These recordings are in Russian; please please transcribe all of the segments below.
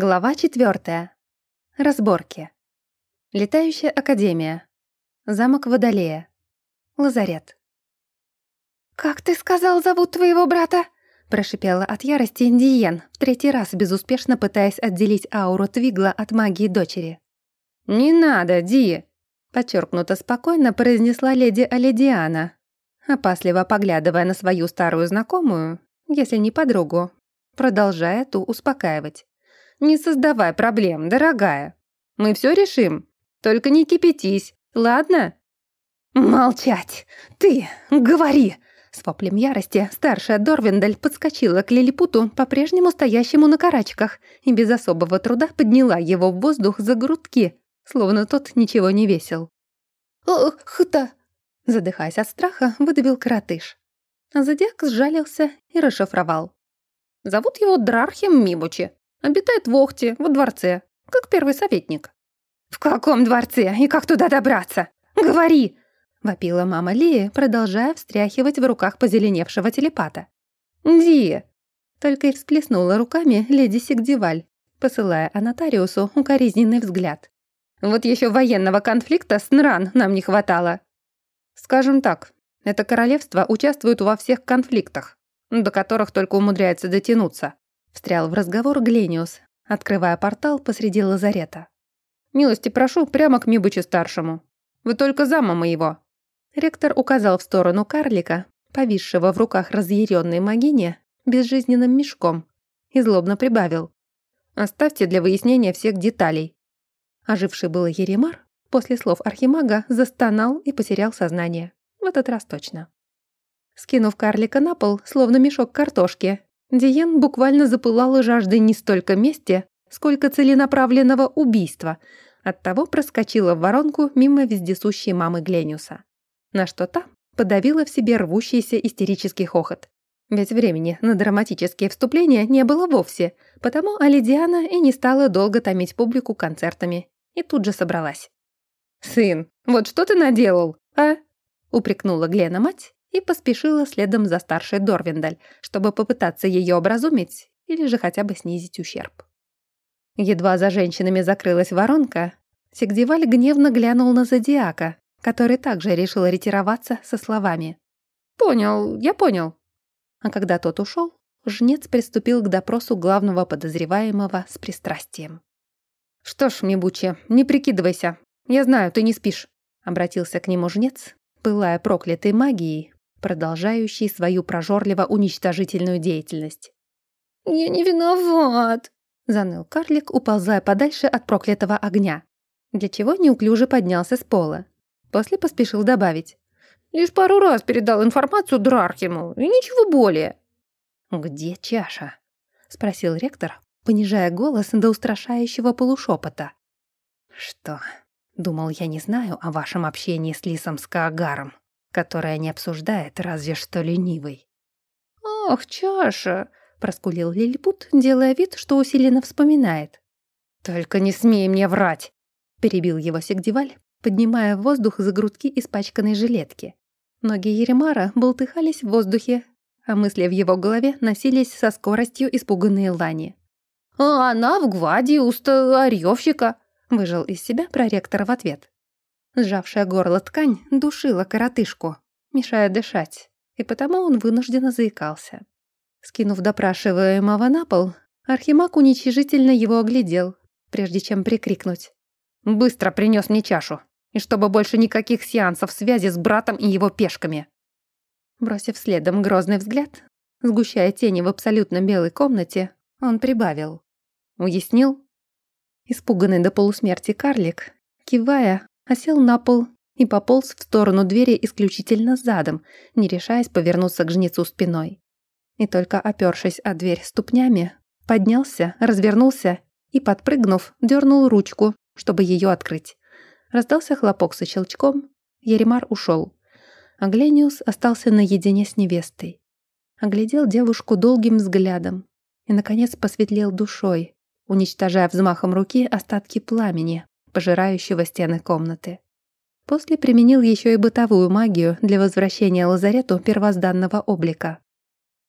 Глава четвертая. Разборки. Летающая академия. Замок Водолея. Лазарет. «Как ты сказал, зовут твоего брата?» Прошипела от ярости Индиен, в третий раз безуспешно пытаясь отделить ауру Твигла от магии дочери. «Не надо, Ди!» Подчеркнуто спокойно произнесла леди Алидиана, опасливо поглядывая на свою старую знакомую, если не подругу, продолжая ту успокаивать. Не создавай проблем, дорогая. Мы все решим. Только не кипятись, ладно?» «Молчать! Ты! Говори!» С воплем ярости старшая Дорвиндель подскочила к лилипуту, по-прежнему стоящему на карачках, и без особого труда подняла его в воздух за грудки, словно тот ничего не весил. «Ох-та!» Задыхаясь от страха, выдавил коротыш. Зодиак сжалился и расшифровал. «Зовут его Дрархем Мибучи. Обитает в Охте, во дворце, как первый советник». «В каком дворце? И как туда добраться? Говори!» — вопила мама Лии, продолжая встряхивать в руках позеленевшего телепата. «Ди!» — только и всплеснула руками леди Сигдиваль, посылая Анатариусу укоризненный взгляд. «Вот еще военного конфликта с Нран нам не хватало». «Скажем так, это королевство участвует во всех конфликтах, до которых только умудряется дотянуться», Встрял в разговор Глениус, открывая портал посреди лазарета. «Милости прошу прямо к Мибычу-старшему. Вы только зама моего». Ректор указал в сторону карлика, повисшего в руках разъяренной магине, безжизненным мешком, и злобно прибавил. «Оставьте для выяснения всех деталей». Оживший было Еремар, после слов архимага, застонал и потерял сознание. В этот раз точно. Скинув карлика на пол, словно мешок картошки, Диен буквально запылала жаждой не столько мести, сколько целенаправленного убийства. Оттого проскочила в воронку мимо вездесущей мамы Глениуса. На что та подавила в себе рвущийся истерический хохот. Ведь времени на драматические вступления не было вовсе, потому Алидиана и не стала долго томить публику концертами. И тут же собралась. «Сын, вот что ты наделал, а?» упрекнула Глена мать и поспешила следом за старшей Дорвиндаль, чтобы попытаться ее образумить или же хотя бы снизить ущерб. Едва за женщинами закрылась воронка, Сигдиваль гневно глянул на Зодиака, который также решил ретироваться со словами «Понял, я понял». А когда тот ушел, жнец приступил к допросу главного подозреваемого с пристрастием. «Что ж, Мибучи, не прикидывайся. Я знаю, ты не спишь», — обратился к нему жнец, пылая проклятой магией, продолжающий свою прожорливо-уничтожительную деятельность. «Я не виноват», — заныл карлик, уползая подальше от проклятого огня, для чего неуклюже поднялся с пола. После поспешил добавить. «Лишь пару раз передал информацию Дрархиму, и ничего более». «Где чаша?» — спросил ректор, понижая голос до устрашающего полушепота. «Что?» — думал, я не знаю о вашем общении с Лисом Скаагаром которая не обсуждает разве что ленивый. «Ох, чаша!» — проскулил Лилипут, делая вид, что усиленно вспоминает. «Только не смей мне врать!» — перебил его Сигдиваль, поднимая в воздух за грудки испачканной жилетки. Ноги Еремара болтыхались в воздухе, а мысли в его голове носились со скоростью испуганные лани. «А она в гвардии у старьёвщика!» — выжил из себя проректор в ответ. Сжавшая горло ткань душила коротышку, мешая дышать, и потому он вынужденно заикался. Скинув допрашиваемого на пол, Архимаг уничижительно его оглядел, прежде чем прикрикнуть. «Быстро принес мне чашу, и чтобы больше никаких сеансов связи с братом и его пешками!» Бросив следом грозный взгляд, сгущая тени в абсолютно белой комнате, он прибавил. «Уяснил?» Испуганный до полусмерти карлик, кивая, осел на пол и пополз в сторону двери исключительно задом, не решаясь повернуться к жнецу спиной. И только опёршись о дверь ступнями, поднялся, развернулся и, подпрыгнув, дернул ручку, чтобы ее открыть. Раздался хлопок со щелчком, Еремар ушел. А Глениус остался наедине с невестой. Оглядел девушку долгим взглядом и, наконец, посветлел душой, уничтожая взмахом руки остатки пламени, пожирающего стены комнаты. После применил еще и бытовую магию для возвращения лазарету первозданного облика.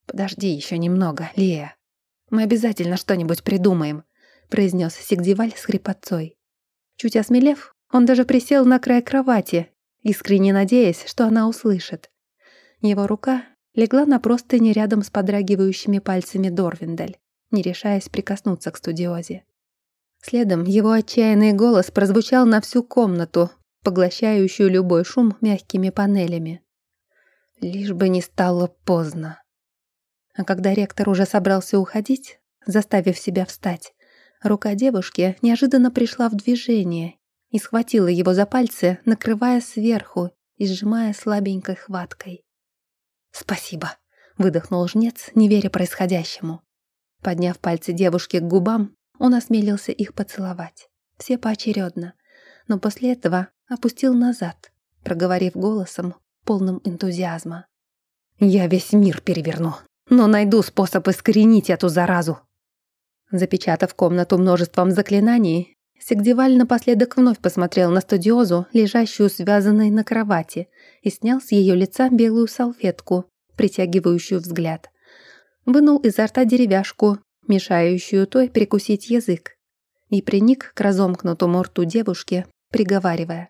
«Подожди еще немного, Лия. Мы обязательно что-нибудь придумаем», произнес Сигдиваль с хрипотцой. Чуть осмелев, он даже присел на край кровати, искренне надеясь, что она услышит. Его рука легла на простыни рядом с подрагивающими пальцами Дорвиндель, не решаясь прикоснуться к студиозе. Следом его отчаянный голос прозвучал на всю комнату, поглощающую любой шум мягкими панелями. Лишь бы не стало поздно. А когда ректор уже собрался уходить, заставив себя встать, рука девушки неожиданно пришла в движение и схватила его за пальцы, накрывая сверху и сжимая слабенькой хваткой. «Спасибо», — выдохнул жнец, не веря происходящему. Подняв пальцы девушки к губам, он осмелился их поцеловать. Все поочередно. Но после этого опустил назад, проговорив голосом, полным энтузиазма. «Я весь мир переверну, но найду способ искоренить эту заразу». Запечатав комнату множеством заклинаний, Сигдеваль напоследок вновь посмотрел на студиозу, лежащую связанной на кровати, и снял с ее лица белую салфетку, притягивающую взгляд. Вынул изо рта деревяшку, мешающую той прикусить язык, и приник к разомкнутому рту девушки, приговаривая.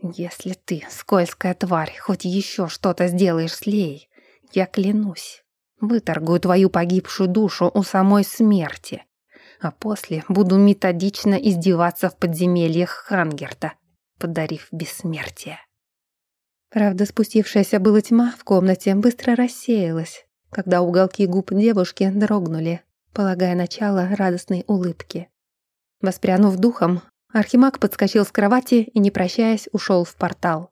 «Если ты, скользкая тварь, хоть еще что-то сделаешь с Лей, я клянусь, выторгую твою погибшую душу у самой смерти, а после буду методично издеваться в подземельях Хангерта, подарив бессмертие». Правда, спустившаяся была тьма в комнате быстро рассеялась, когда уголки губ девушки дрогнули, полагая начало радостной улыбки. Воспрянув духом, Архимаг подскочил с кровати и, не прощаясь, ушел в портал.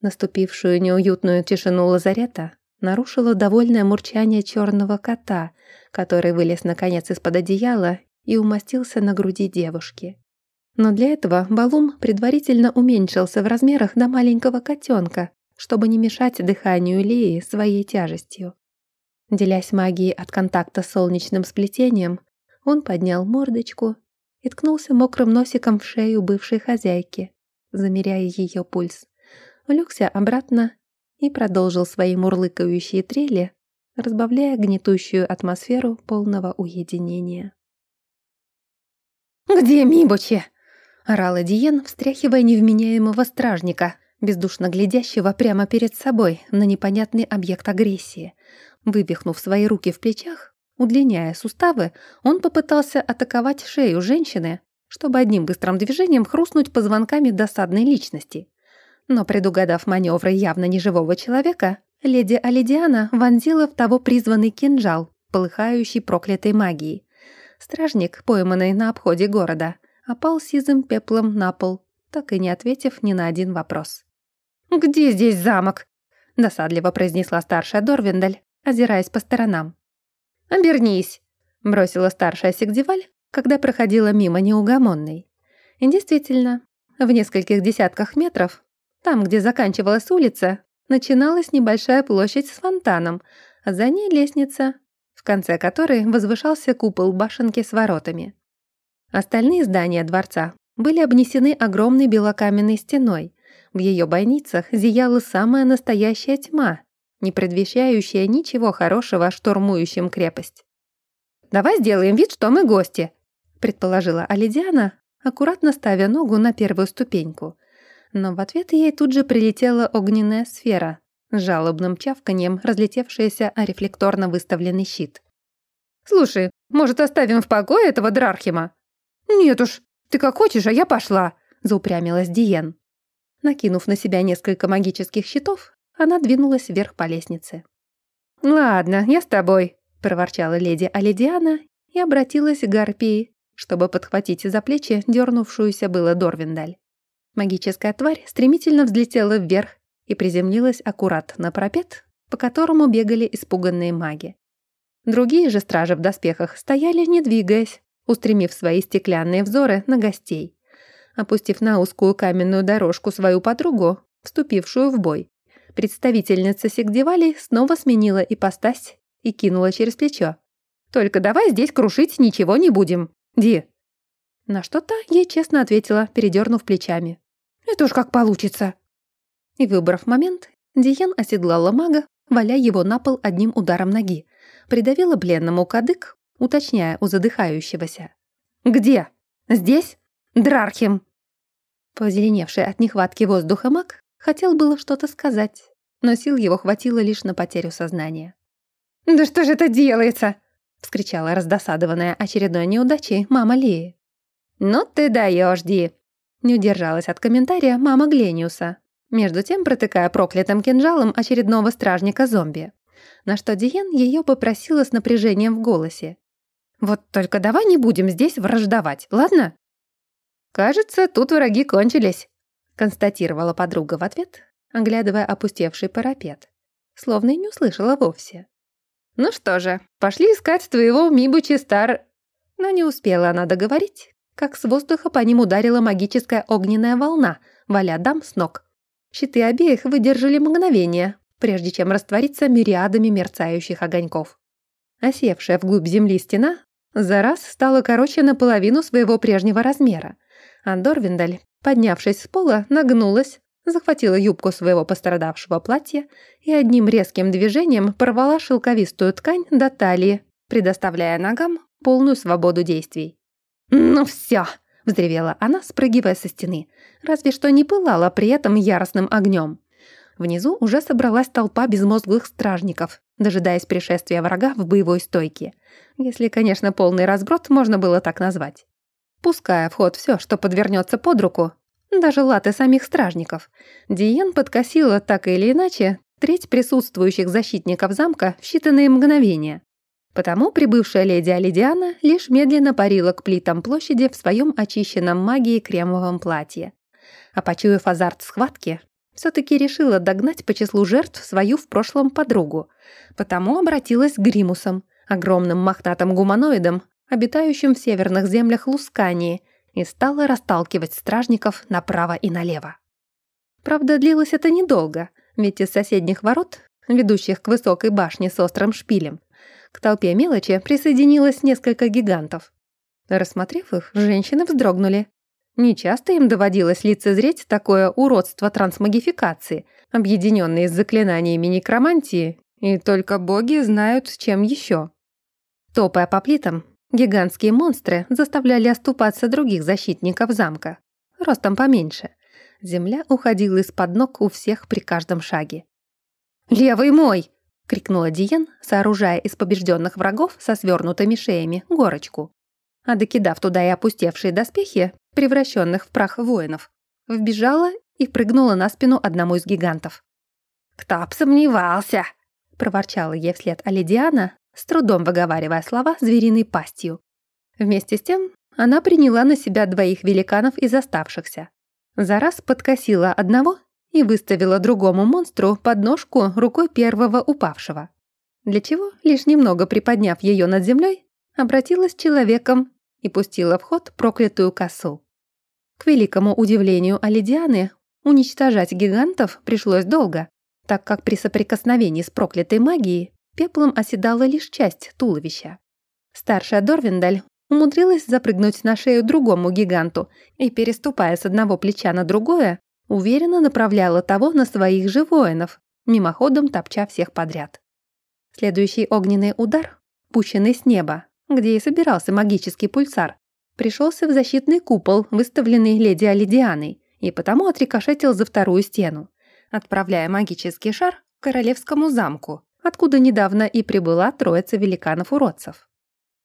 Наступившую неуютную тишину лазарета нарушило довольное мурчание черного кота, который вылез наконец из-под одеяла и умостился на груди девушки. Но для этого Балум предварительно уменьшился в размерах до маленького котенка, чтобы не мешать дыханию Лии своей тяжестью. Делясь магией от контакта с солнечным сплетением, он поднял мордочку и ткнулся мокрым носиком в шею бывшей хозяйки, замеряя ее пульс. Улегся обратно и продолжил свои мурлыкающие трели, разбавляя гнетущую атмосферу полного уединения. «Где Мибучи?» — орала Диен, встряхивая невменяемого стражника, бездушно глядящего прямо перед собой на непонятный объект агрессии. Вывихнув свои руки в плечах, Удлиняя суставы, он попытался атаковать шею женщины, чтобы одним быстрым движением хрустнуть позвонками досадной личности. Но предугадав маневры явно неживого человека, леди Алидиана вонзила в того призванный кинжал, полыхающий проклятой магией. Стражник, пойманный на обходе города, опал сизым пеплом на пол, так и не ответив ни на один вопрос. «Где здесь замок?» — досадливо произнесла старшая Дорвиндаль, озираясь по сторонам. «Обернись», — бросила старшая Сигдеваль, когда проходила мимо неугомонной. И действительно, в нескольких десятках метров, там, где заканчивалась улица, начиналась небольшая площадь с фонтаном, а за ней лестница, в конце которой возвышался купол башенки с воротами. Остальные здания дворца были обнесены огромной белокаменной стеной. В ее бойницах зияла самая настоящая тьма, не предвещающая ничего хорошего штурмующим крепость. «Давай сделаем вид, что мы гости», — предположила Алидиана, аккуратно ставя ногу на первую ступеньку. Но в ответ ей тут же прилетела огненная сфера, с жалобным чавканьем разлетевшаяся о рефлекторно выставленный щит. «Слушай, может, оставим в покое этого Дрархима?» «Нет уж, ты как хочешь, а я пошла», — заупрямилась Диен. Накинув на себя несколько магических щитов, она двинулась вверх по лестнице. «Ладно, я с тобой», — проворчала леди Алидиана и обратилась к Гарпии, чтобы подхватить за плечи дернувшуюся было Дорвиндаль. Магическая тварь стремительно взлетела вверх и приземлилась аккурат на пропет, по которому бегали испуганные маги. Другие же стражи в доспехах стояли, не двигаясь, устремив свои стеклянные взоры на гостей. Опустив на узкую каменную дорожку свою подругу, вступившую в бой, Представительница Сигдевали снова сменила ипостась и кинула через плечо. «Только давай здесь крушить ничего не будем. Ди». На что-то ей честно ответила, передернув плечами. «Это уж как получится». И выбрав момент, Диен оседлала мага, валя его на пол одним ударом ноги, придавила пленному кадык, уточняя у задыхающегося. Где? Здесь? Дрархим!» Позеленевший от нехватки воздуха маг хотел было что-то сказать, но сил его хватило лишь на потерю сознания. «Да что же это делается?» — вскричала раздосадованная очередной неудачей мама Лии. «Ну ты даешь, Ди!» — не удержалась от комментария мама Глениуса, между тем протыкая проклятым кинжалом очередного стражника-зомби. На что Диен ее попросила с напряжением в голосе. «Вот только давай не будем здесь враждовать, ладно?» «Кажется, тут враги кончились», — констатировала подруга в ответ, оглядывая опустевший парапет. Словно и не услышала вовсе. «Ну что же, пошли искать твоего Мибучи Стар...» Но не успела она договорить, как с воздуха по ним ударила магическая огненная волна, валя дам с ног. Щиты обеих выдержали мгновение, прежде чем раствориться мириадами мерцающих огоньков. Осевшая вглубь земли стена за раз стала короче наполовину своего прежнего размера, а Дорвиндаль, поднявшись с пола, нагнулась, захватила юбку своего пострадавшего платья и одним резким движением порвала шелковистую ткань до талии, предоставляя ногам полную свободу действий. «Ну все!» — взревела она, спрыгивая со стены, разве что не пылала при этом яростным огнем. Внизу уже собралась толпа безмозглых стражников, дожидаясь пришествия врага в боевой стойке. Если, конечно, полный разброд можно было так назвать. Пуская в ход все, что подвернется под руку, даже латы самих стражников, Диен подкосила так или иначе треть присутствующих защитников замка в считанные мгновения. Потому прибывшая леди Алидиана лишь медленно парила к плитам площади в своем очищенном магией кремовом платье. А почуяв азарт схватки, все-таки решила догнать по числу жертв свою в прошлом подругу, потому обратилась к Гримусам, огромным мохнатым гуманоидам, обитающим в северных землях Лускании, и стала расталкивать стражников направо и налево. Правда, длилось это недолго, ведь из соседних ворот, ведущих к высокой башне с острым шпилем, к толпе мелочи присоединилось несколько гигантов. Рассмотрев их, женщины вздрогнули. Нечасто им доводилось лицезреть такое уродство трансмагификации, объединенные с заклинаниями некромантии, и только боги знают, чем еще. Топая по плитам, Гигантские монстры заставляли оступаться других защитников замка, ростом поменьше. Земля уходила из-под ног у всех при каждом шаге. «Левый мой!» — крикнула Диен, сооружая из побежденных врагов со свернутыми шеями горочку. А докидав туда и опустевшие доспехи, превращенных в прах воинов, вбежала и прыгнула на спину одному из гигантов. «Кто б сомневался!» — проворчала ей вслед Алидиана, с трудом выговаривая слова звериной пастью. Вместе с тем она приняла на себя двоих великанов из оставшихся. За раз подкосила одного и выставила другому монстру подножку рукой первого упавшего. Для чего, лишь немного приподняв ее над землей, обратилась человеком и пустила в ход проклятую косу. К великому удивлению Алидианы, уничтожать гигантов пришлось долго, так как при соприкосновении с проклятой магией пеплом оседала лишь часть туловища. Старшая Дорвиндаль умудрилась запрыгнуть на шею другому гиганту и, переступая с одного плеча на другое, уверенно направляла того на своих же воинов, мимоходом топча всех подряд. Следующий огненный удар, пущенный с неба, где и собирался магический пульсар, пришелся в защитный купол, выставленный леди Алидианой, и потому отрикошетил за вторую стену, отправляя магический шар к королевскому замку, откуда недавно и прибыла троица великанов-уродцев.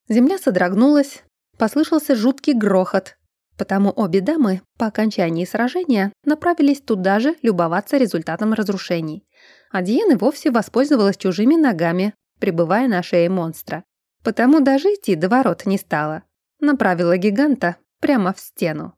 Земля содрогнулась, послышался жуткий грохот, потому обе дамы по окончании сражения направились туда же любоваться результатом разрушений. А Диен вовсе воспользовалась чужими ногами, пребывая на шее монстра. Потому даже идти до ворот не стала. Направила гиганта прямо в стену.